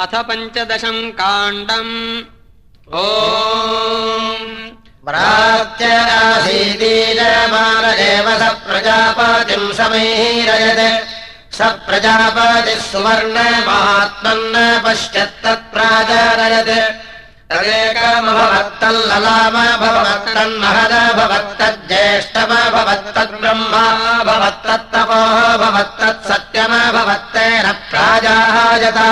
अथ पञ्चदशम् काण्डम्। ओ एव स प्रजापतिम् समैरयत् स प्रजापतिः सुवर्णमात्मन्न पश्यत्तत्प्राजारयत् तदेकमभवत्तल्ललामभवत्तन्महदभवत्तज्ज्येष्ठमभवत्तद्ब्रह्मा भवत्तत्तपोभवत्तत्सत्यमभवत्तेन प्राजायता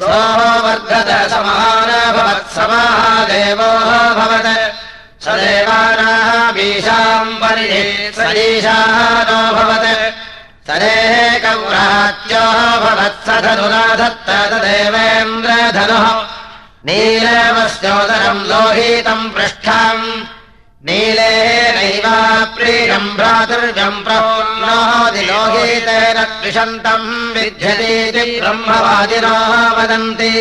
वर्धत समानभवत् समादेवोऽभवत् स देवानामीशाम् परिणे सरीशानोऽभवत् सरेकव्रात्यो भवत्। स धनुराधत्त तदेवेन्द्रधनुः। नीलमस्योदरम् लोहितम् पृष्ठम् प्रोन्नोदिलोहितेन द्विषन्तम् विध्यतीति ब्रह्मवादिनो वदन्ति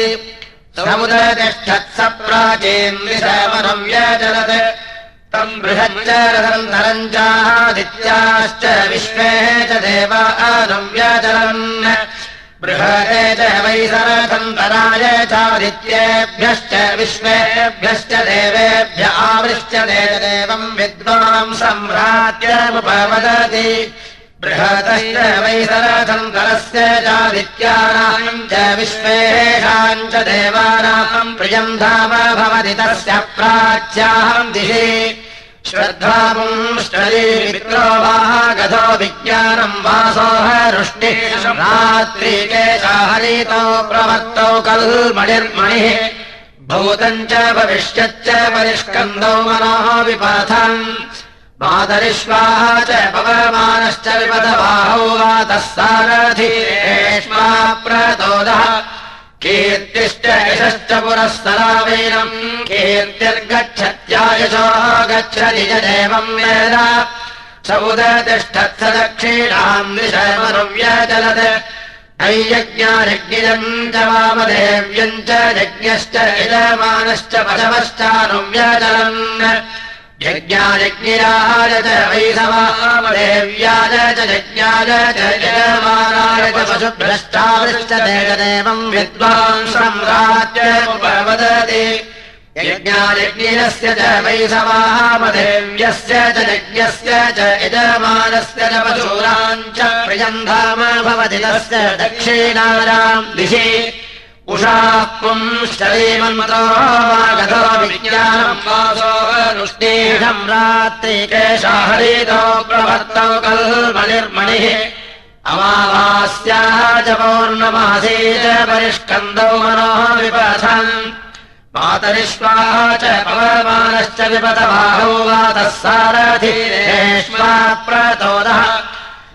समुदतिष्ठत्स प्राचीन्विषमनम् व्यजलत् तम् बृहच्चरसन्तरम् चादित्याश्च विश्वे च देवानम् व्यजलन् बृहते च वैसरसन्तराय चादित्येभ्यश्च विश्वेभ्यश्च देवेभ्य आवृश्यते च देवम् विद्वाम् सम्भ्रात्यमुपवदति बृहतश्च वैसरसन्तरस्य चादित्यानाम् च विश्वेषाम् च देवानाम् प्रियम् धाम भवति तस्य प्राच्याहम् दिशि श्रद्धापुंश्चरीमित्रो वा गतो विज्ञानम् वासोहरुष्टिरात्रिकेशाहरितौ प्रवर्तौ कल्मणिर्मणिः। भूतम् च भविष्यच्च परिष्कन्दौ मनोः विपथम्। मातरिश्वाः च पवमानश्च विपदबाहौ वातः सारथीरेष्मा प्रतोदः कीर्तिश्च यशश्च पुरःसरावेनम् कीर्तिर्गच्छत्यायशो गच्छति च देवम् वेद। समुदतिष्ठत्स दक्षिणाम् दिशमनुव्यचलत् नैयज्ञायज्ञियम् च वामदेव्यम् च यज्ञश्च यजमानश्च पशवश्चानुव्यचलन् यज्ञायज्ञयाय च वैधवामदेव्याय च यज्ञाय च यजमानाय च सम्राज्यमुपवदति यज्ञायज्ञस्य च यजमानस्य च पशूनाम् च प्रियम् धाम भवति तस्य दक्षिणानाम् दिशि उषाः पुंश्चरीमन्मतो गतो विज्ञानम् वासोनुष्णीषम् रात्रिकेशाहरितो प्रवर्तौ कल्मणिर्मणिः अमावास्याः च पौर्णमासी च परिष्कन्दौ मनोः विपथन् मातरिष्वाः च पवमानश्च विपतबाहौ वातः सारथीरेष्मा प्रतोदः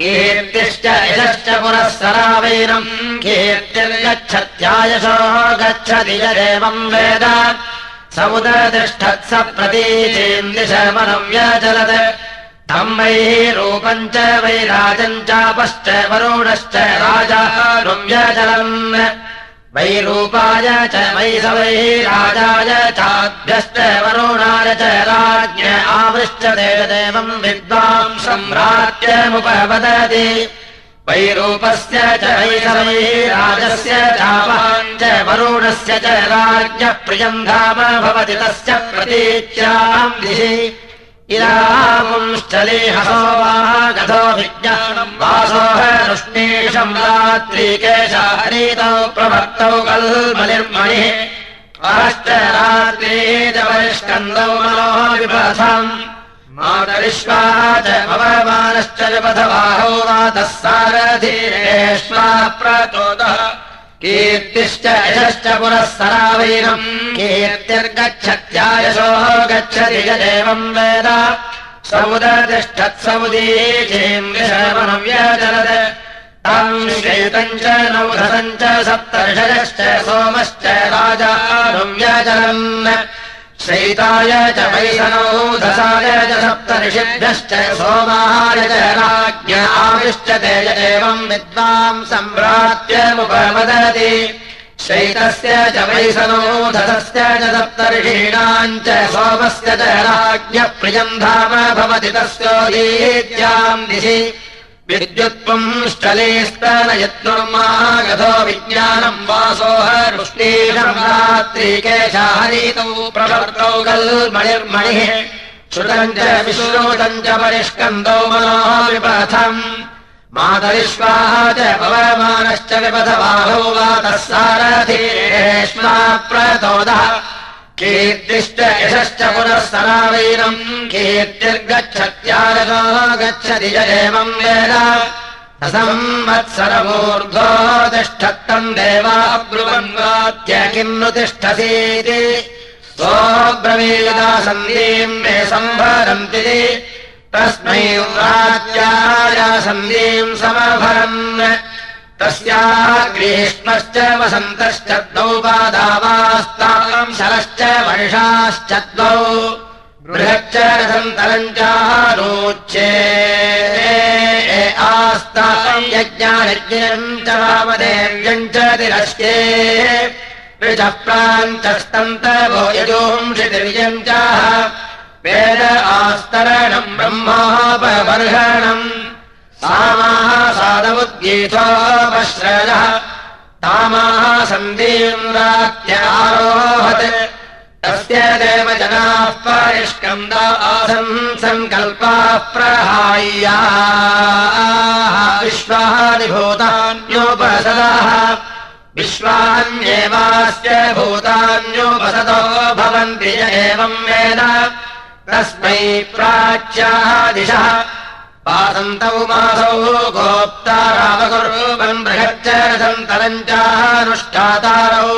कीर्तिश्च यशश्च पुरःसरावैनम् कीर्तिर्गच्छत्यायशो गच्छति च देवम् वेद। समुदतिष्ठत्स प्रतीचीम् दिशमनम् व्यचलत् तम् वैः रूपम् च वैराजम् चापश्च वरुणश्च राजानुम् व्यचलन् वैरूपाय च वैसवैः राजाय चाभ्यश्च वरुणाय च राज्ञ आवृष्टते देवम् विद्वाम् सम्राज्यमुपवदति वैरूपस्य च वैसवैः राजस्य चावाम् च वरुणस्य च राज्ञः प्रियम् धाम भवति तस्य प्रतीच्याम् दिशि इदापुंश्चलेहसो वा गतो विज्ञानम् वासोहरुष्णीषम् रात्रिकेशाहरितौ प्रवर्तौ कल्मनिर्मणिः अहश्च रात्रे च परिष्कन्दौ मनोः विपथम् मातरिश्वाः च पवमानश्च विपथबाहौ वातः सारथीरेष्मा प्रचोदः कीर्तिश्च यशश्च पुरःसरावैनम्। कीर्तिर्गच्छत्यायशोः गच्छति च देवम् वेद समुदतिष्ठत्समुदीचीम् विषमनुव्यचलत् तम् श्वेतम् च नौधसम् च सप्तर्षयश्च सोमश्च राजानुव्यचलन् शैताय च वैसनौधसाय च सप्तऋषिभ्यश्च सोमाय च राज्ञ आविष्टते च एवम् विद्वाम् सम्भ्रात्यमुपवदति शैतस्य च वैसनौधसस्य च सप्तर्षीणाम् च सोमस्य च राज्ञः प्रियम् धाम भवति तस्योदीत्याम् दिशि विद्युत्पुंश्चलेस्तनयत्नुर्मागधो विज्ञानम् वासोहरुष्णीशरात्रिकेशाहरीतौ प्रवर्तौ गल्मणिर्मणिः श्रुतम् च विश्रुतम् च परिष्कन्दौ मनोः विपथम् मातरिष्वाः च पवमानश्च विपथबाहौ वातः सारथीरेष्मा प्रतोदः कीर्तिश्च यशश्च पुनः सरावैरम् कीर्तिर्गच्छत्यारतो गच्छति च एवम् वेद। संवत्सरमूर्ध्वो तिष्ठत्तम् देवा ब्रुवन्वात्य किम् नु तिष्ठसीति। सोऽब्रवीदा सन्धीम् मे सम्भरन्ति तस्मै राज्याया सन्धीम् समभरन् तस्याः ग्रीष्मश्च वसन्तश्च द्वौ पादावास्ताम् शरश्च वर्षाश्च द्वौ बृहच्च रसन्तरम् चारोच्ये आस्ताम् यज्ञानज्ञम् च वामदेव्यम् च तिरस्ये। ऋचः प्राञ्चस्तन्तवो यजोंषितिर्यम् चाह वेद आस्तरणम् ब्रह्मापवर्षणम् सामाः साधमुद्गीतोपश्रयः। तामाः सन्धीन्द्रात्यारोहत् तस्य देव जनाः परिष्कन्दा आसन् सङ्कल्पाः प्रहाय्याः। विश्वादिभूतान्योपसदाः। विश्वान्येवास्य भूतान्योपसदो भवन्ति एवम् वेद। तस्मै प्राच्याः दिशः पादन्तौ मासौ गोप्ता रामकुर्वन् बृहच्च सन्तरम् चानुष्ठातारौ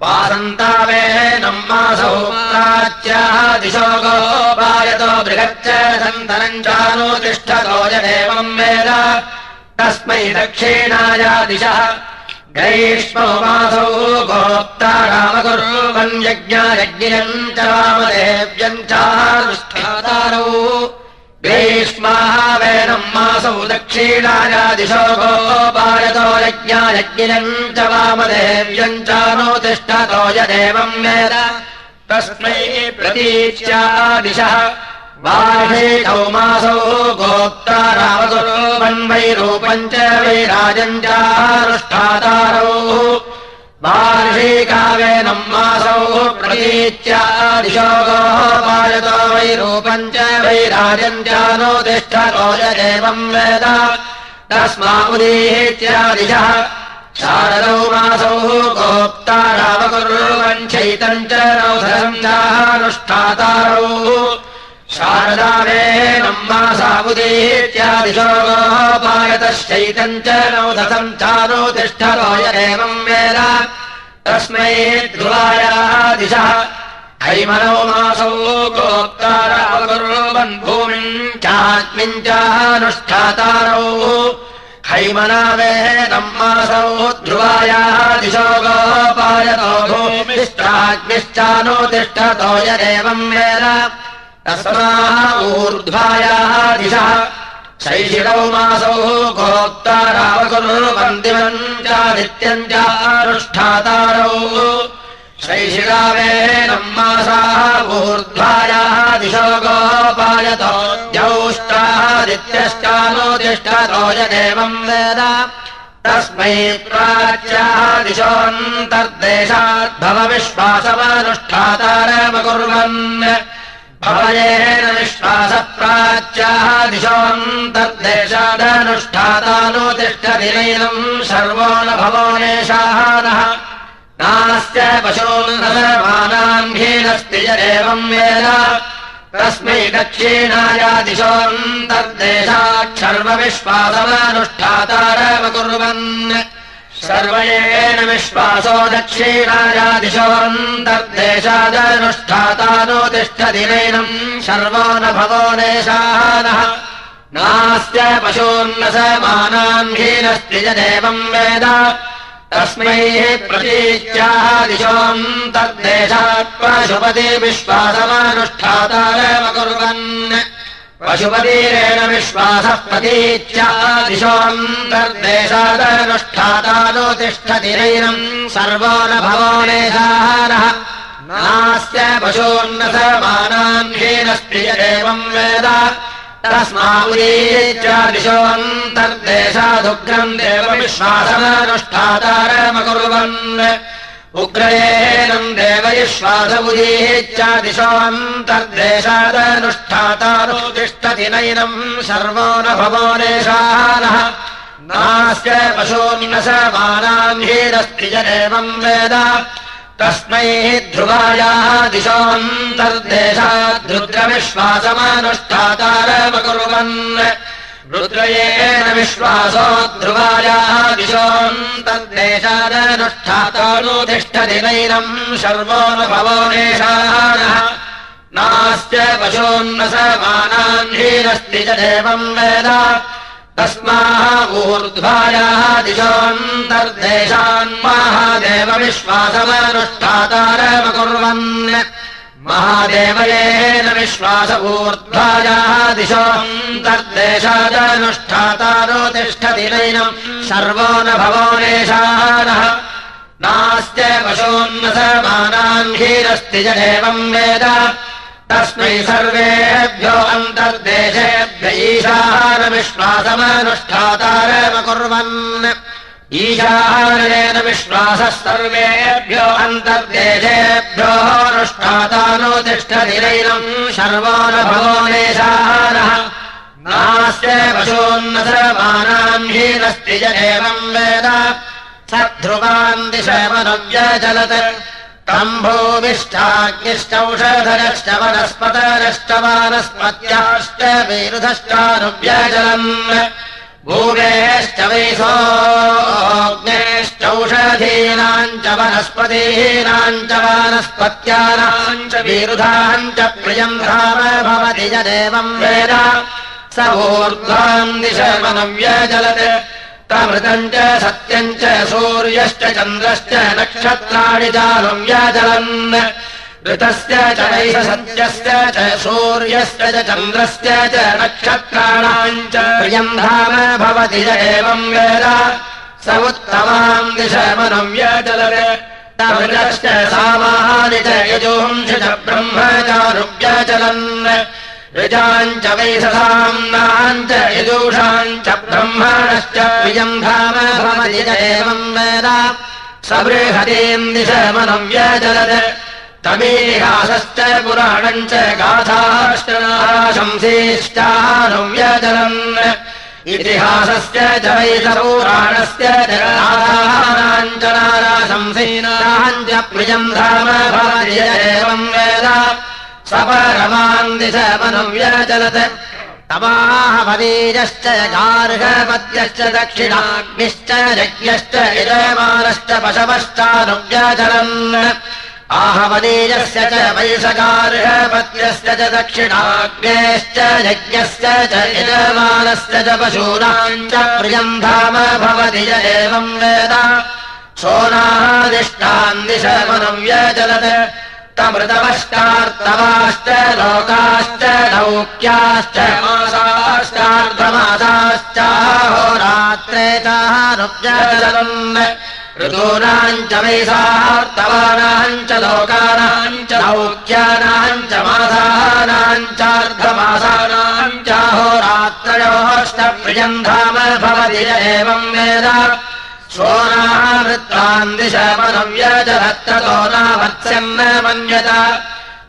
पादन्तावेनम् मासौ प्राच्याः दिशो गोपायतो बृहच्च चानुतिष्ठतो यदेवम् वेद। तस्मै दक्षिणाया दिशः। ग्रीष्मौ मासौ गोप्ता रामकुर्वन् यज्ञायज्ञम् च रामदेव्यम् चानुष्ठातारौ ग्रीष्माः वेनम् मासौ दक्षिणाया दिशो गोपायतो यज्ञायज्ञम् च वामदेव्यम् चानुतिष्ठतो यदेवम् वेद। तस्मै प्रतीच्या दिशः। वार्षिकौ मासौ गोप्ता रामकुर्वन्वैरूपम् च वैराजम् चानुष्ठातारौ वार्षिकावेनम् मासौ प्रतीच्या दिशो गोपायतो वैरूपम् च वैराजम् चानुतिष्ठतो यदेवम् वेद। तस्मा उदीत्यादिशः शारदौ मासौ गोप्ता रामकुर्वन् चैतम् च नौधरम् चानुष्ठातारौ शारदावेनम् मासाबुदीत्यादिशो गोपायतश्चैतम् च नौधसम् चानुतिष्ठतो यदेवम् वेद। तस्मै ध्रुवायाः दिशः हैमनौ मासौ गोप्ता रामकुर्वन् भूमिम् चात्मिम् चानुष्ठातारौ। हैमनावेनम् मासौ ध्रुवायाः दिशो गोपायतो भूमिश्चाग्निश्चानुतिष्ठतो यदेवम् वेद तस्माः ऊर्ध्वायाः दिशः। शैशिरौ मासौ गोप्ता रामकुर्वन्दिवम् चादित्यम् चानुष्ठातारौ शैशिरावेनम् मासाः ऊर्ध्वायाः दिशो गोपायतो। द्यौष्टादित्यश्चानुतिष्ठतो यदेवम् वेद। तस्मै प्राच्याः दिशोऽन्तर्देशाद्भव भवयेन विश्वासप्राच्याः दिशोऽन्तर्देशादनुष्ठातानुतिष्ठतिनैनम् सर्वो न भवोनेशाः नः नास्य पशून्नमानाम् हीनस्ति यदेवम् वेद तस्मै दक्षिणाया दिशोऽन्तर्देशात् सर्वविश्वासमनुष्ठातारमकुर्वन् सर्वयेन विश्वासो दक्षिणाया दिशोऽन्तर्देशादनुष्ठातानुतिष्ठतिनैनम् सर्वो न भवो नेशाः नः। नास्य पशून्न समानाम् हीनस्ति यदेवम् वेद। तस्मै प्रतीच्याः दिशोऽन्तर्देशात् पशुपति विश्वासमनुष्ठातारमकुर्वन् पशुपतिरेण विश्वासः प्रतीच्या दिशोऽन्तर्देशादनुष्ठातानुतिष्ठतिरैनम् सर्वो न भवो नेशाहारः नास्य पशून्न समानाम् हीनस्ति यदेवम् वेद। तस्मा उदीच्यादिशोऽन्तर्देशादुग्रम् देवविश्वासमनुष्ठातारमकुर्वन् उग्रयेनम् उदीच्यादिशोऽन्तर्देशादनुष्ठातारो तिष्ठति नैनम् सर्वो न भवो नेशानः नास्य पशून्न स मानाम् हीरस्ति जनेवम् वेद। तस्मै ध्रुवायाः दिशोऽन्तर्देशाद्रुद्रविश्वासमनुष्ठातारमकुर्वन् रुद्रयेन विश्वासो ध्रुवायाः दिशोऽन्तर्देशादनुष्ठातानुतिष्ठति नैनम् सर्वो न भवो पशून्न स मानाम् हीरस्ति च देवम् वेद। तस्माः ऊर्ध्वायाः दिशोऽन्तर्देशान् महादेवविश्वासमनुष्ठातारमकुर्वन् महादेवयेन विश्वास ऊर्ध्वायाः दिशोऽन्तर्देशादनुष्ठातारो तिष्ठति नैनम् सर्वो न भवो नेशानः नास्य पशून्न समानान् हीरस्ति च एवम् वेद तस्मै सर्वेभ्यो अन्तर्देशेभ्य ईशानविश्वासमनुष्ठातारमकुर्वन् ईशानेन विश्वासः सर्वेभ्यो अन्तर्देशेभ्यो अनुष्ठातानुतिष्ठति नैनम् सर्वो न भवो नेशानः नास्य पशून्न सर्वानाम् हीनस्ति च एवम् वेद स ध्रुवान् दिशमनव्यचलत् तम्भोविष्टाग्निश्चौषधरश्च वनस्पतरश्च वानस्पत्याश्च विरुधश्चानुव्यजलन् भूमेश्च वैसोग्नेश्चौषधीनाम् च वनस्पतीनाम् च वानस्पत्यानाम् च विरुधाम् च प्रियम् धाम भवति यदेवम् वेद। स ऊर्ध्वाम् दिशमनव्यजलत् तमृतम् च सत्यम् च सूर्यश्च चन्द्रश्च नक्षत्राणि चालम् व्याचलन् ऋतस्य च वैष सत्यस्य च सूर्यस्य च चन्द्रस्य च नक्षत्राणाम् च प्रियम् धाम भवति च एवम् वेद। स उत्तमाम् दिशमनव्यचलत् तमृतश्च सामानि च यजोंश च ब्रह्मचारुव्यचलन् ऋजाम् च वैससाम्नाम् च यजूषाम् च ब्रह्माणश्च प्रियम् धाम भवति च एवम् वेद। स बृहतीम् दिशमनव्यचलत् तमेहासश्च पुराणम् च गाथाश्च शंसेश्चानुव्यचलन् इतिहासस्य च वैसपुराणस्य च गाथानाम् च नाराशंसेनाम् च प्रियम् धाम एवम् वेद। सपरमान् दिशमनुव्यचलत् तमाहवदीजश्च गार्हपत्यश्च दक्षिणाग्निश्च यज्ञश्च यजमानश्च पशवश्चानुव्यचलन् आहवदीजस्य च वैशगार्हपत्यस्य च दक्षिणाग्नेश्च यज्ञस्य च यजमानस्य च पशूनाम् च प्रियम् धाम भवति च एवम् वेद। सोनादिष्टान् दिशमनुव्यचलत् तमृतवश्चार्तवाश्च लोकाश्च लौक्याश्च मासाश्चार्धमासाश्चाहोरात्रे चानुव्यचलन् ऋतूनाम् च वैसार्तवानाम् च लोकानाम् च लौक्यानाम् च मासानाम् चार्धमासानाम् चाहोरात्रयोश्च प्रियम् धाम भवति एवम् वेद। सोनावृत्तान् दिशमनव्यजरत्ततो नावत्स्यम् न मन्यत।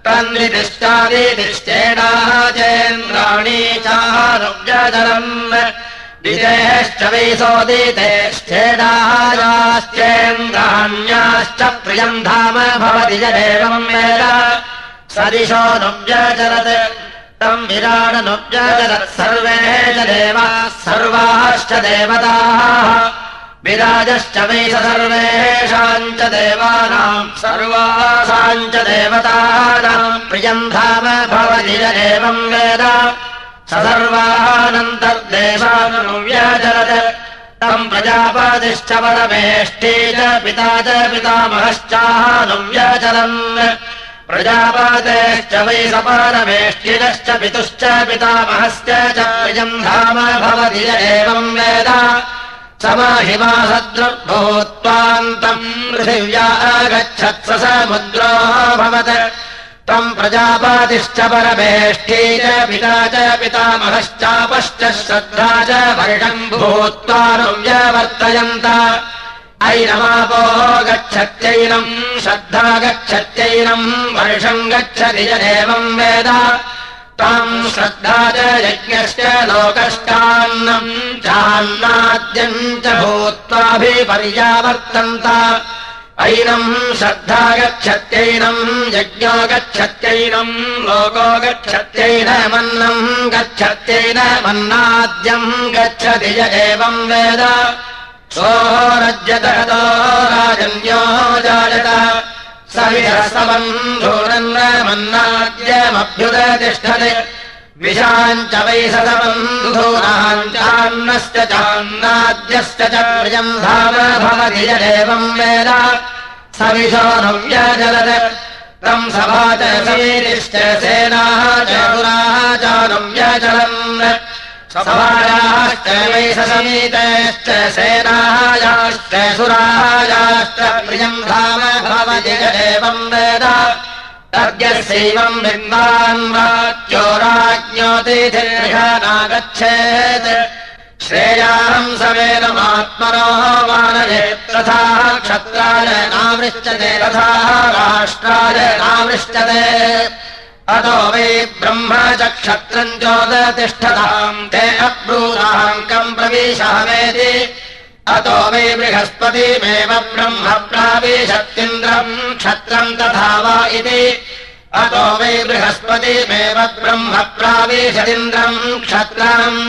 तन्नितिष्ठादितिष्ठेणाः चेन्द्राणी चानुव्यजलम् दितेश्च वैसोदितेश्चेडायाश्चेन्द्राण्याश्च प्रियम् धाम भवति च एवम् वेद। सदिशो नुव्यचरत्। तम् विराडनुव्यचरत् सर्वे च देवाः सर्वाश्च देवताः। विराजश्च वैष सर्वेषाम् च देवानाम् सर्वासाम् च देवतानाम् प्रियम् धाम भवति च एवम् वेद स सर्वानन्तर्देशानुव्यचरत् तम् प्रजापतिश्च परमेष्ठी च पिता च पितामहश्चानुव्यचलन् प्रजापतेश्च वै सपरमेष्टिनश्च पितुश्च पितामहश्च च प्रियम् धाम भवति एवम् वेद। समाहिमासद्रुर्भूत्वान्तम् पृथिव्या आगच्छत्स समुद्रोऽभवत् त्वम् प्रजापातिश्च परमेष्ठी च पिता च पितामहश्चापश्च श्रद्धा च वर्षम् भूत्वानुव्यवर्तयन्त। ऐनमापोः गच्छत्यैनम् श्रद्धा गच्छत्यैनम् वर्षम् गच्छति च एवम् वेद। त्वाम् श्रद्धा च यज्ञश्च लोकष्टान्नम् चान्नाद्यम् च भूत्वाभिपर्यावर्तन्त ऐनम् श्रद्धा गच्छत्यैनम् यज्ञो गच्छत्यैनम् लोको गच्छत्यैनमन्नम् गच्छत्यैनमन्नाद्यम् गच्छति य एवम् वेद। सोरज्यतो राजन्यो जायत। सविरसबन्धूनन्नमन्नाद्यमभ्युदतिष्ठते विशाम् च वैसदबन्धूनाम् चान्नश्च चान्नाद्यश्च च प्रियम् धाम भवति यदेवम् वेद। सविशोऽनुव्यजलत् तम् सभा च समीरिश्च सेनाः च पुराः चानुव्यचलन् सभायाश्च वैससमीतश्च सेनायाश्च सुरायाश्च प्रियम् धाम भवति यदेवम् वेद तद्यस्यैवम् बिन्दान् वाच्यो राज्ञोतिथिर्घनागच्छेत् श्रेयाहम् समेदमात्मनो मानये तथा क्षत्राय नावृष्टते तथा राष्ट्राय नावृष्टते अतो वै ब्रह्म च क्षत्रम् चोदतिष्ठताम् ते अब्रूताङ्कम् प्रविशामेति अतो वै बृहस्पतिमेव ब्रह्म प्राविशत्तिन्द्रम् क्षत्रम् तथा वा इति। अतो वै बृहस्पतिमेव ब्रह्म प्राविशदिन्द्रम् क्षत्रम्।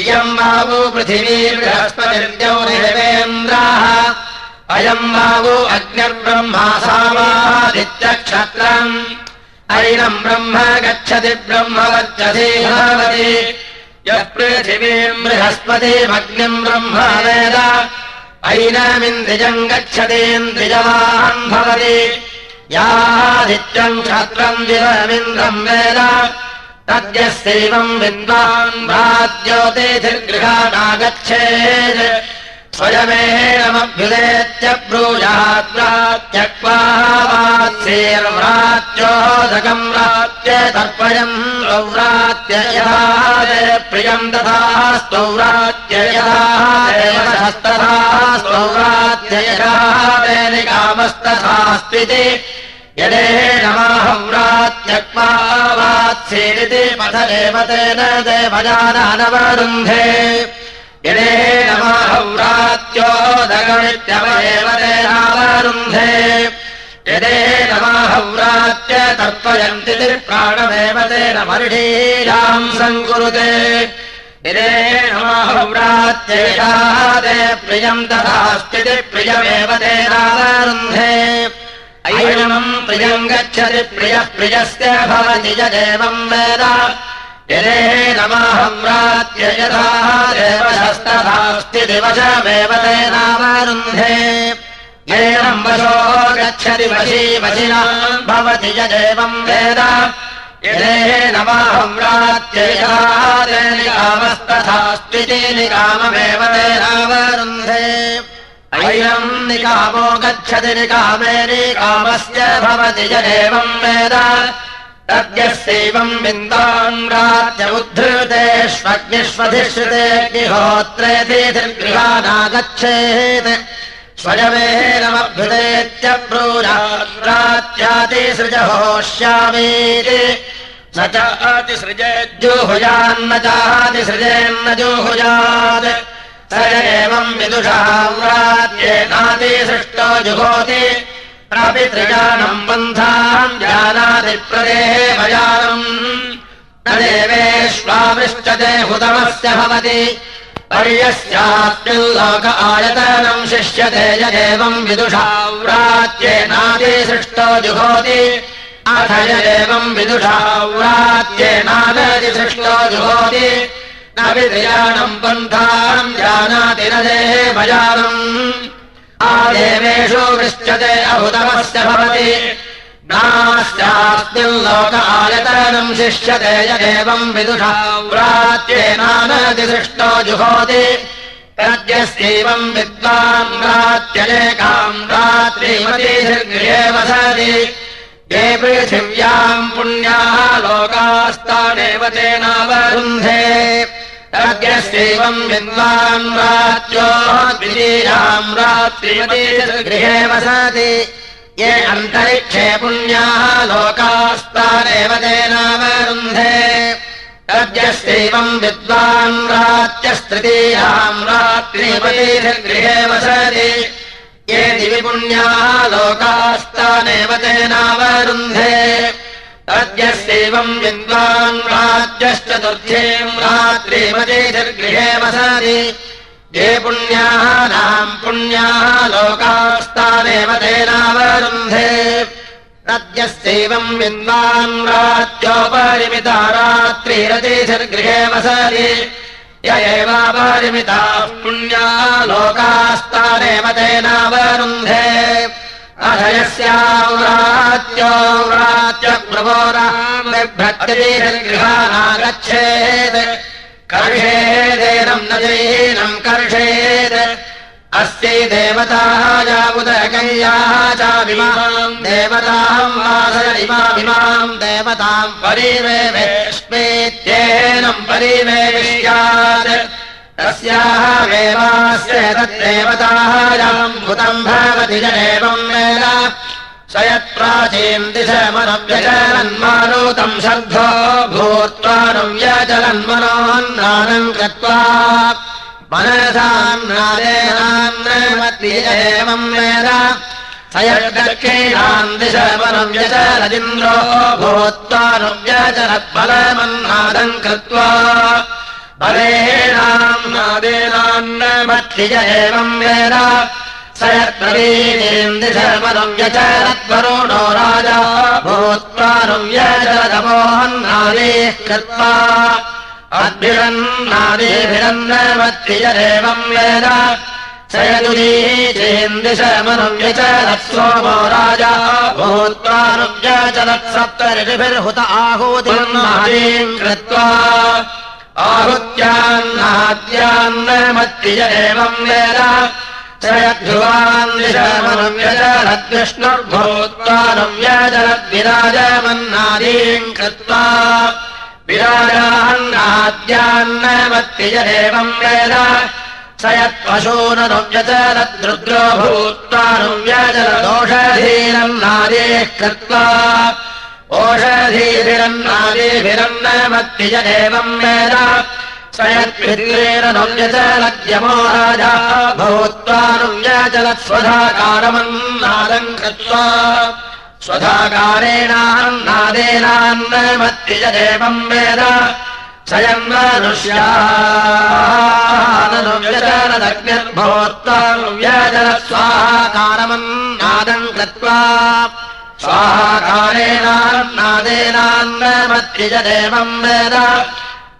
इयम् वावु पृथिवी बृहस्पतिर्द्यौ देवेन्द्राः अयम् वावु अग्निर्ब्रह्मा सावादित्यक्षत्रम् ऐनम् ब्रह्म गच्छति ब्रह्म गच्छति पृथिवीम् बृहस्पतिमग्निम् ब्रह्म वेद ऐनमिन्द्रियम् गच्छतीन्द्रियवान् भवति। यादित्यम् क्षत्रम् दिवमिन्द्रम् वेद। तद्यस्यैवम् विद्वान् भ्राज्योतिथिर्गृहानागच्छेत् स्वयमेणमभ्युदेत्य ब्रूयाद्रात्यक्वावात्सेर्व्रात्योदकम् व्रात्य तर्पयम् सौव्रात्य यथा प्रियम् तथा स्तौव्रात्य यथा देवतस्तथा स्तौव्रात्य यथा निकामस्तथास्त्विति यदे नमाहव्रात्यक्वावात्सेरिति पथरेव तेन देवजानानवरुन्धे। यदे नमाहव्रात्योदगमित्यवयेव तेनावरुन्धे यदे नमाहव्रात्य तर्पयन्ति प्राणमेव तेन मर्षीयाम् सङ्कुरुते यदे नमाहव्रात्येषादे प्रियम् तथास्ति प्रियमेव तेनावरुन्धे ऐनम् प्रियम् गच्छति प्रियः प्रियस्य भवति यदेवम् वेद। यदे नमाहव्रात्य यथा देवशस्तथास्ति दिवशमेव तेनावरुन्धे गच्छति वशी वशिना। भवति यदेवम् वेद। यथा निकामस्तथास्त्विति निकाममेव तेनावरुन्धे ऐनम् निकामो गच्छति निकामे निकामस्य भवति यदेवम् वेद। तद्यस्यैवम् बिन्दान् राज्य उद्धृतेष्वग्निष्वधिष्ठितेऽग्निहोत्रेतिर्गृहानागच्छेत् स्वयमेनमभ्युदेत्य ब्रूयातिसृजहोष्यामीति न च अतिसृजेज्जुहुयान्न चातिसृजेन्न जुहुयात् स एवम् विदुषाव्रात्येनातिसृष्टो जुहोति। प्रापितृजानम् बन्धाम् जानाति प्रदेः भयानम् न देवेष्वावृष्टते हुतमस्य भवति पर्यस्यास्मिल्लोक आयतनम् शिष्यते यदेवम् विदुषाव्रात्येनातिसृष्टो जुहोति। अथ यदेवम् विदुषाव्रात्येनादतिसृष्टो जुहोति। न विद्यानम् पन्थाम् जानाति न देहे भयानम् आदेवेषु वृष्टते अहुतमस्य भवति नास्यास्मिल्लोक आयतनम् शिष्यते यदेवम् विदुषा व्रात्येनानतिसृष्टो जुहोति। तद्यस्यैवम् विद्वान् रात्यलेकाम् रात्रिमतीर्गृहे वसति। ये पृथिव्याम् पुण्याः लोकास्तानेव तेनावरुन्धे तद्यस्यैवम् विद्वान् राज्यो द्वितीयाम् रात्रिमती गृहे वसति ये अन्तरिक्षे पुण्याः लोकास्तानेव तेनावरुन्धे तद्यस्यैवम् विद्वान् रात्यस्तृतीयाम् रात्रिमतीर्गृहे वसति। ये दिवि पुण्याः लोकास्तानेव तेनावरुन्धे तद्यस्यैवम् विद्वान् राज्यश्चतुर्थीम् रात्रिमतीर्गृहे वसति ये पुण्याः नाम् पुण्याः लोकास्तानेव तेनावरुन्धे राज्योपरिमिता रात्रिरतिर्गृहे वसति। य एवापरिमिताः पुण्या लोकास्तानेव तेनावरुन्धे अथ यस्याव्रात्यो व्रात्यप्रभोराम् बिभ्रत्यतिर्गृहानागच्छेत् कर्षेदेनम् न जैनम् कर्षेत् अस्यै देवताः उदकल्याः चाभिमाम् देवताम् वासय इमाभिमाम् देवताम् परिवेवेष्मेत्येनम् परिवेश्यात् तस्याः वेवास्य तद्देवतायाम् भूतम् भवति च एवम् वेद स यत्प्राचीम् दिशमनव्यचलन्मानूतम् शर्धो भूत्वानुव्यचलन्मनोन्नानम् कृत्वा मनसान्नादेनान्नमति एवम् वेद स यद्दक्षिणाम् दिशमनव्यचलदिन्द्रो भूत्वानुव्यचलद्बलमन्नादम् कृत्वा बलेनाम् नादेनान्नमति एवम् वेद स यत्प्रवीणेन्द्रिशर्मनव्यचरद्वरुणो राजा। भूत्वानुव्यचरदमोहन्नादेः कृत्वा। अद्भिरन्नादेभिरन्नमत्येवम् वेद। स यदुदीचेन्द्रिशर्मनव्यचरत् सोमो राजा। भूत्वानुव्यचरत् ऋषिभिर्हुत आहूतिर्नादीम् कृत्वा। आहुत्यान्नाद्यान्नमत्य एवम् वेद स यद्ध्रुवान् दिशमनुव्यजरद्विष्णुर्भूत्वानुव्यजरद्विराजमन्नादीम् कृत्वा विराजान्नाद्यान्नमत्य एवम् वेद स यत्पशूननुव्यजरद्रुद्रो भूत्वानुव्यजरदोषधीरन्नादेः कृत्वा ओषधीभिरन्नादेभिरन्नमत्य एवम् वेद स यत्पित्रेरनुव्यचलद्यमो राजा भूत्वानुव्यचलत्स्वधाकारमन्नादम् कृत्वा स्वधाकारेणान्नादेनान्नमत्य एवम् वेद। स यन्मनुष्यानदग्निर्भूत्वानुव्यचलत्स्वाहाकारमन्नादम् कृत्वा स्वाहाकारेणान्नादेनान्नमत्य देवम् वेद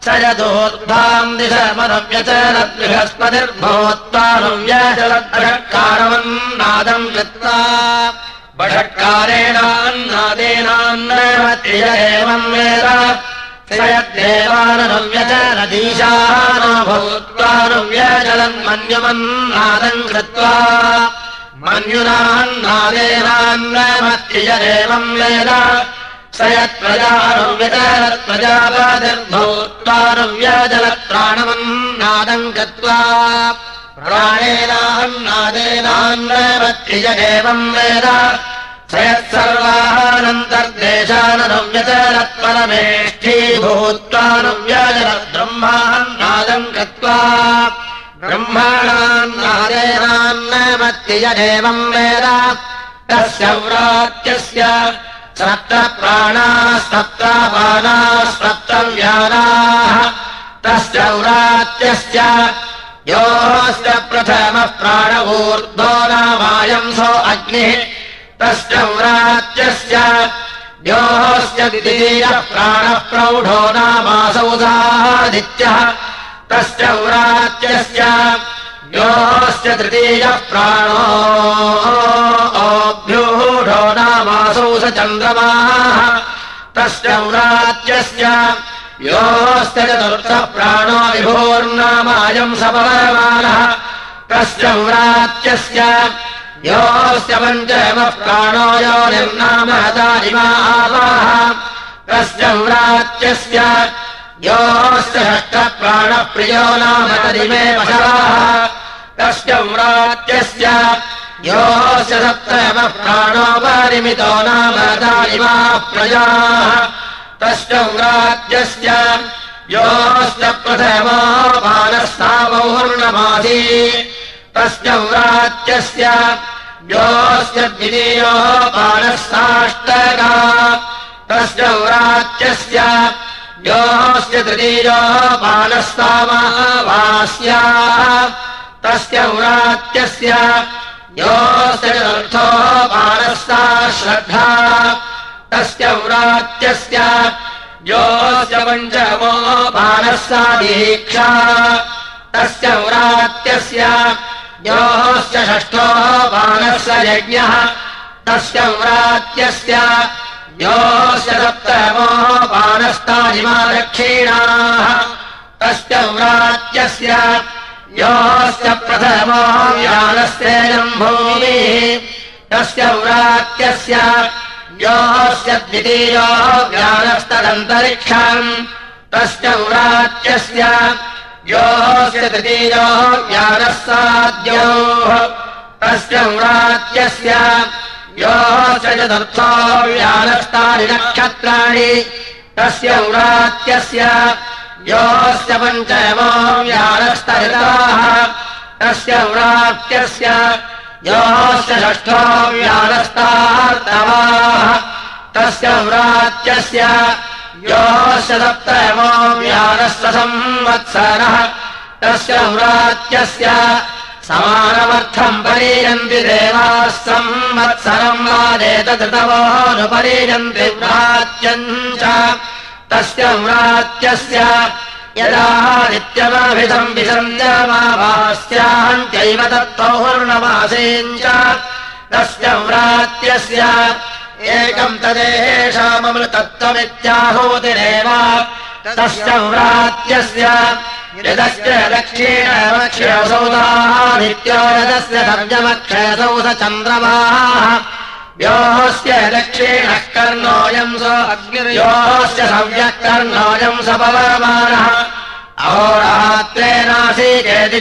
स यदोद्धाम् दिशमनुव्यचलद्बृहस्पतिर्भूत्वानुव्यचलद्भषत्कारमन्नादम् कृत्वा एवम् वेद। यद्देवाननुव्यचलदीशानो भूत्वानुव्यचलन्मन्युमन्नादम् कृत्वा मन्युनान्नादेनान्नमत्य एवम् वेद स यत्प्रजानुव्यचलत्प्रजापतिर्भूत्वानुव्यजलत्राणमन्नादम् गत्वा प्राणेनान्नादेनान्नमत्य एवम् वेद स यत्सर्वानन्तर्देशाननुव्यचलत्परमेष्ठी भूत्वानुव्यजलद्ब्रह्मान्नादम् गत्वा ब्रह्माणान्नादेनान्नमत्य एवम् वेद तस्य व्रात्यस्य सप्त प्राणाः सप्तापानाः सप्तव्यानाः तस्य व्रात्यस्य योऽस्य प्रथमः ऊर्ध्वो नामायंसो अग्निः। तस्य व्रात्यस्य योऽस्य द्वितीयः प्राणः प्रौढो नामासौदादित्यः तस्य व्रात्यस्य तृतीयः प्राणो अभ्यूढो नामासौ स चन्द्रमाः। तस्य व्रात्यस्य योऽस्य चतुर्थः प्राणो विभोर्नामायम् सपरमानः। तस्य व्रात्यस्य योऽस्य पञ्चमः प्राणो यो निर्नामहतारिमावाः तस्य व्रात्यस्य योऽस्य षष्ठप्राणप्रियो नाम तरिमे पशवाः तस्य व्रात्यस्य। योऽस्य सप्तमः नाम दारिमाः प्रजाः। तस्य व्रात्यस्य। योऽस्य प्रथमो तस्य योऽस्य द्वितीयो बालस्ताष्टका तस्य योऽस्य तृतीयो बालस्तामावास्या तस्य व्रात्यस्य योऽस्य श्रद्धा। तस्य व्रात्यस्य योऽस्य पञ्चमो बालस्ता दीक्षा। तस्य व्रात्यस्य योऽस्य षष्ठो बालस्य यज्ञः। तस्य व्रात्यस्य योऽस्य सप्तमो बालस्ताजिमा दक्षिणाः तस्य व्रात्यस्य योऽस्य प्रथमो ज्ञानस्तेजम् भूमिः। तस्य व्रात्यस्य योऽस्य द्वितीयो ज्ञानस्तदन्तरिक्षम्। तस्य व्रात्यस्य योऽस्य तृतीयो ज्ञानः साद्योः तस्य व्रात्यस्य योऽस्य चतुर्थो व्यानस्तानि नक्षत्राणि तस्य व्रात्यस्य योऽस्य पञ्चमो व्यानस्तरिताः तस्य व्रात्यस्य योऽस्य षष्ठो व्यानस्तार्तवाः तस्य व्रात्यस्य योऽस्य सप्तमो व्यानस्य संवत्सरः तस्य व्रात्यस्य समानमर्थम् परीयन्ति देवाः संवत्सरम् वादेतदृतवोऽनुपरीयन्ति व्रात्यम् च तस्य व्रात्यस्य यदा नित्यमाभिधम् विसञ्जमावास्यान्त्यैव तत्त्वौर्णमासेम् च तस्य व्रात्यस्य एकम् तदेषाममृतत्वमित्याहूतिरेव तस्य व्रात्यस्य यदस्य दक्षिणमक्षयसौदादित्यो यदस्य धर्जमक्षयसौध चन्द्रमाः योऽस्य दक्षिणः कर्णोऽयम् स अग्निर्योऽस्य सव्यः कर्णोऽयम् स पवमानः अहोरात्रेणासीकेति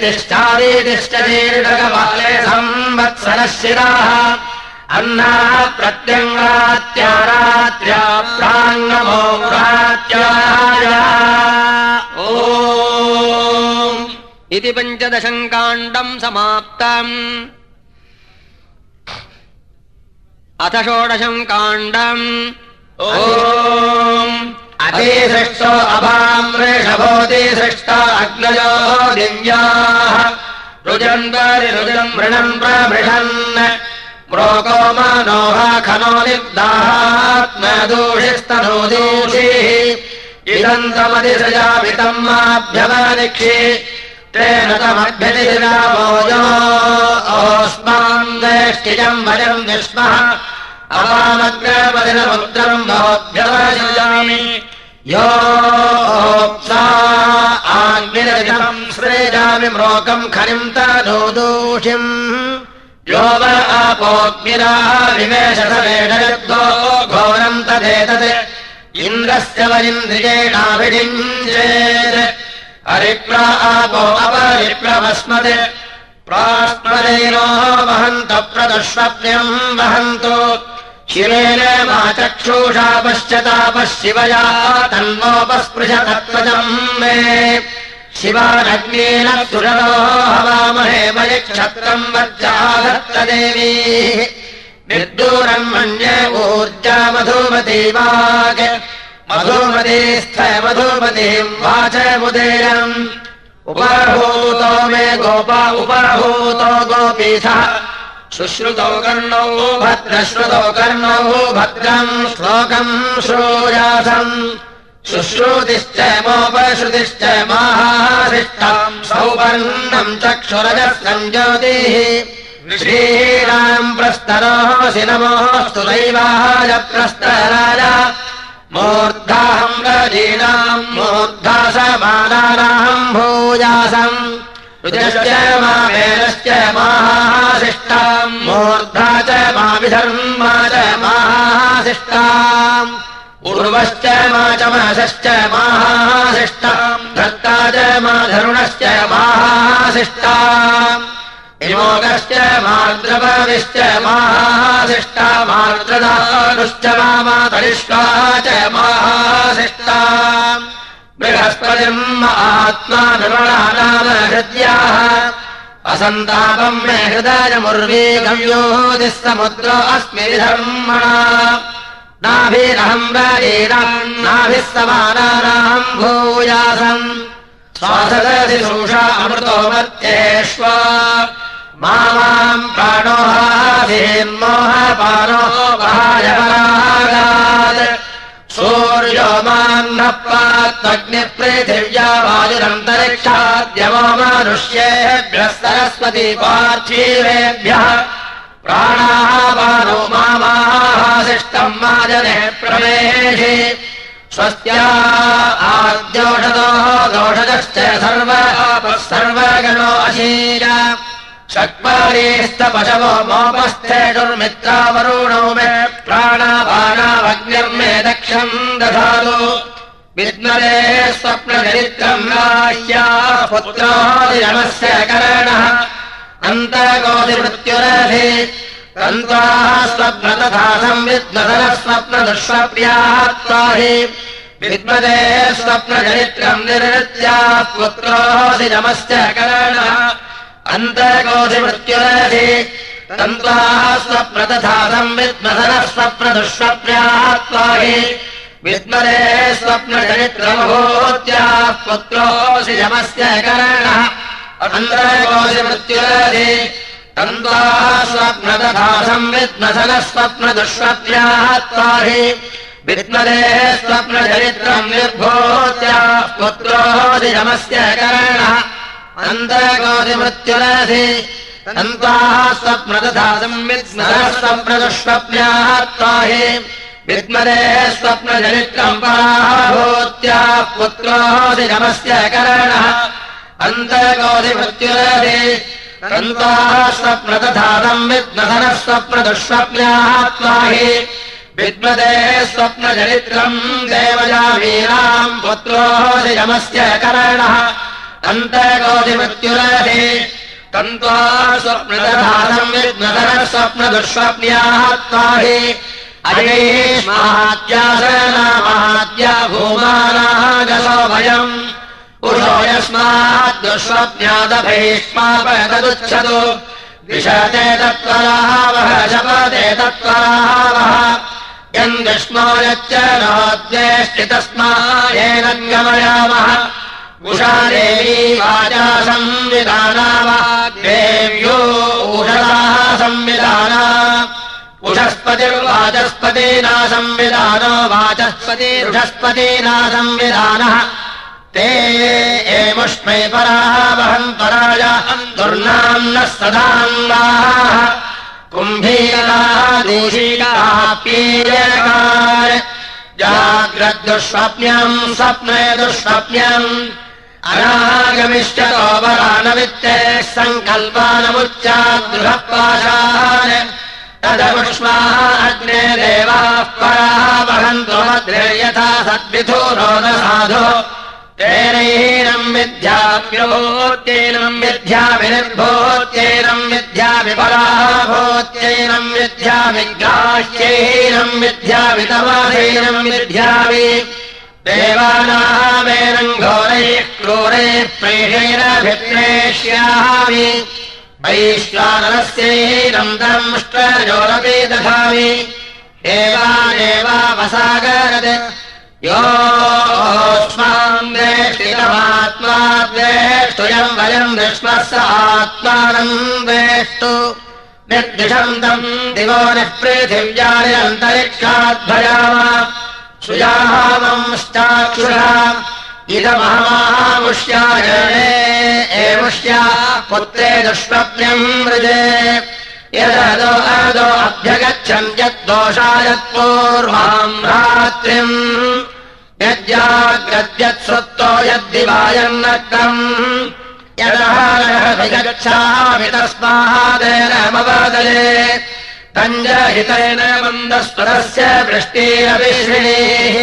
तिष्ठादितिष्ठ दीर्घकपाले संवत्सरः शिराः अन्नाः रात्र्या प्राङ्गमो प्रात्याय ओ इति पञ्चदशम् काण्डम् समाप्तम्। अथ षोडशम् काण्डम् अतिसृष्टो अभाम् वृषभोतिसृष्टा अग्नयो दिव्याः। रुजन् परिरुजम् मृणम् प्रमृषन् म्रोको मनोह खनो दूषिः इदम् तमतिसृजामितम् माभ्यवनिक्षि। तेन तमभ्यतिरामोजो ओस्मान् वेष्टिजम् वयम् विस्मः अवामग्रपदिनमुद्रम् भवभ्यवजामि योप्सा आग्निरजम् सृजामि म्रोकम् खनिम् तदोदूषिम्। यो व आपोग्निराः विवेशसमेषो घोरम् तदेतत्। इन्द्रस्य वरिन्द्रियेणाभिषिञ्चेत् हरिप्रा आपो अपरिप्लवस्मत्। प्रास्मदेनो वहन्त प्रदुष्वप्न्यम् वहन्तु शिरेण मा चक्षुषा पश्यतापः शिवया तन्वोपस्पृशतत्त्वजम् मे। शिवानग्नेन सुरलो हवामहे मयि क्षत्रम् निर्दूरम् मन्ये ऊर्जा मधुमती वाग् मधुमतीस्थ मधुमतीम् वाच मुदेरम् उपहूतो मे गोपा उपहूतो गोपीशः शुश्रुतौ कर्णौ भद्रश्रुतौ कर्णौ भद्रम् श्लोकम् श्रूयासम्। शुश्रुतिश्च मोपश्रुतिश्च महाशिष्टाम् सौवर्णम् चक्षुरजः सञ्ज्योतिः श्रीराम् प्रस्तरोऽसि नमोऽस्तु दैवाय प्रस्तराय। मूर्धाहम् रजीनाम् मूर्धा समानानाम् भूयासम् रुजश्च मामेनश्च माहाशिष्टाम्। मूर्धा च माविधर्मा च माहाशिष्टाम्। उर्वश्च माचमसश्च माहाशिष्टाम्। धर्ता च माधरुणश्च माहाशिष्टाम्। विमोगश्च मार्द्रभविश्च माहाशिष्टा। मार्द्रदानुश्च मातरिष्का च माहाशिष्टाम् बृहस्पतिम् आत्मानवरानामहृद्याः असन्तापम् मे हृदयमुर्वीगम्योदिः समुद्रो अस्मि धर्मणा। नाभिरहम् वरीराम् नाभिः समानानाम् भूयासम् स्वासदधिषा अमृतो मत्येष्व। माम् प्राणोहाधीन्मोहपानो महायपरागात् सूर्यो मा मान्नपात्मग्निपृथिव्या वायुरन्तरिक्षाद्यवो मनुष्येभ्यः सरस्वती पार्थिवेभ्यः प्राणापानो मामाशिष्टम् माजने प्रवेशे स्वस्त्या आद्योषदोः सर्व सर्वगणो अशीर। षट्परीस्तपशवो मोपस्थेषुर्मित्रावरुणो मे प्राणापानावग्निर्मे दक्षम् दधातु विद्मरे स्वप्नदरिद्रम् राह्याः पुत्रोदिरमस्य करणः। अन्तकोऽतिमृत्युरधि तन्त्वाः स्वप्नतथा संविद्मदनः स्वप्नदुष्वप्रियाः त्वा हि विद्मदे स्वप्नचरित्रम् निरृत्या पुत्रोऽसि नमश्च करणः। अन्तकोऽधिमृत्युरधि तन्त्वाः स्वप्नतथा संविद्मदनः स्वप्नदुष्वप्रियाः त्वा हि विस्मरे स्वप्नचरित्रमभूत्याः पुत्रोऽसि यमस्य कर्णः अन्तरकोऽसि मृत्युरधि तन्त्वाः स्वप्नदधासम् विद्मसनः स्वप्न त्वाहि विद्मदे स्वप्नचरित्रम् निर्भूत्याः पुत्रोऽसि यमस्य कर्णः अन्तरकोऽसि मृत्युरधि तन्त्वाः स्वप्नदधासम् विद्मसनः स्वप्नदुष्वप्न्याः त्वाहि विस्मरे स्वप्न पराभूत्याः पुत्रोऽसि नमस्य करणः। अन्तकोऽसि मृत्युरसि तन्त्वाः स्वप्नदधातम् विद्मधनः स्वप्नदुःस्वप्न्याः त्वा हि विद्मदे स्वप्नजनित्रम् देवजामीनाम् पुत्रोऽसि करणः। तन्तकोऽसि तन्त्वा स्वप्नदधातम् विद्मधनः स्वप्नदुःस्वप्न्याः त्वा हि अजयेष्माद्यासनामाद्या भूमानाः गतो भयम् पुरुषो तत्त्वरावः शपते तत्त्वरावः यम् दुष्मो यच्च नोद्वेष्टि तस्मा येन गमयामः। उषा देवी वाचा संविधानावाग्देव्यो उषदाः संविधाना उषस्पतिर्वाचस्पतीना संविधानो वाचस्पतिरुषस्पतीना संविधानः ते एमुष्मै पराः वहम् पराय दुर्नाम्नः सदाङ्गाः कुम्भीराः दूषीकाप्येयकार जाग्रद्दुष्वप्न्यम् स्वप्ने दुष्वप्न्यम्। अनागमिष्यतो वरानवित्ते सङ्कल्पानमुच्चाद्गृहपाशान् तदमुष्माः अग्ने देवाः पराः मद्रे यथा सद्विधो रोदसाधो तेनैनम् विद्याभ्योत्यैनम् विद्याभिनिर्भूत्यैनम् विद्याभिपराभूत्यैनम् विद्याभिग्राह्यैनम् विद्याभितमाधैनम् विद्याभि देवानामेनम् घोरैः क्रूरैः प्रेषैरभिप्रेष्यामि वैश्वानरस्यैनम् दंष्टजोरपि दधामि देवानेवावसागरत् योऽस्मान् द्वेष्टितमात्मा द्वेष्टुयम् वयम् विश्वः स आत्मानम् द्वेष्टु निर्दिशन्तम् दिवो निः पृथिव्यानि अन्तरिक्षाद्भयाम इदमहमामुष्याय एमुष्या पुत्रे दुष्वप्न्यम् मृजे। यदो अदो अभ्यगच्छन् यद्दोषायत्पूर्वाम् रात्रिम्। यज्जाग्रद्यत्सुत्तो यद्दिवायन्नक्रम् यदहारः तस्मादेन मवदले तञ्जहितेन मन्दस्वरस्य वृष्टिरविश्रिणीः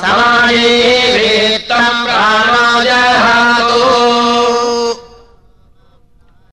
प्राणाय